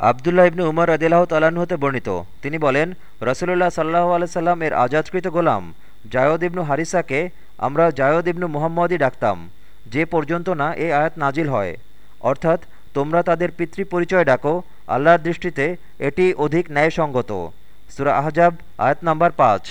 আবদুল্লাহ ইবনু উমর আদিল্লাহ তালান হতে বর্ণিত। তিনি বলেন রসুল্লাহ সাল্লাহ আলসালাম এর আজাদকৃত গোলাম। জায়দ ইবনু হারিসাকে আমরা জায়দ ইবনু মুহাম্মদই ডাকতাম, যে পর্যন্ত না এ আয়াত নাজিল হয়। অর্থাৎ, তোমরা তাদের পিতৃ পরিচয় ডাকো, আল্লাহর দৃষ্টিতে এটি অধিক ন্যায়সঙ্গত। সুরা আহজাব, আয়াত নাম্বার পাঁচ।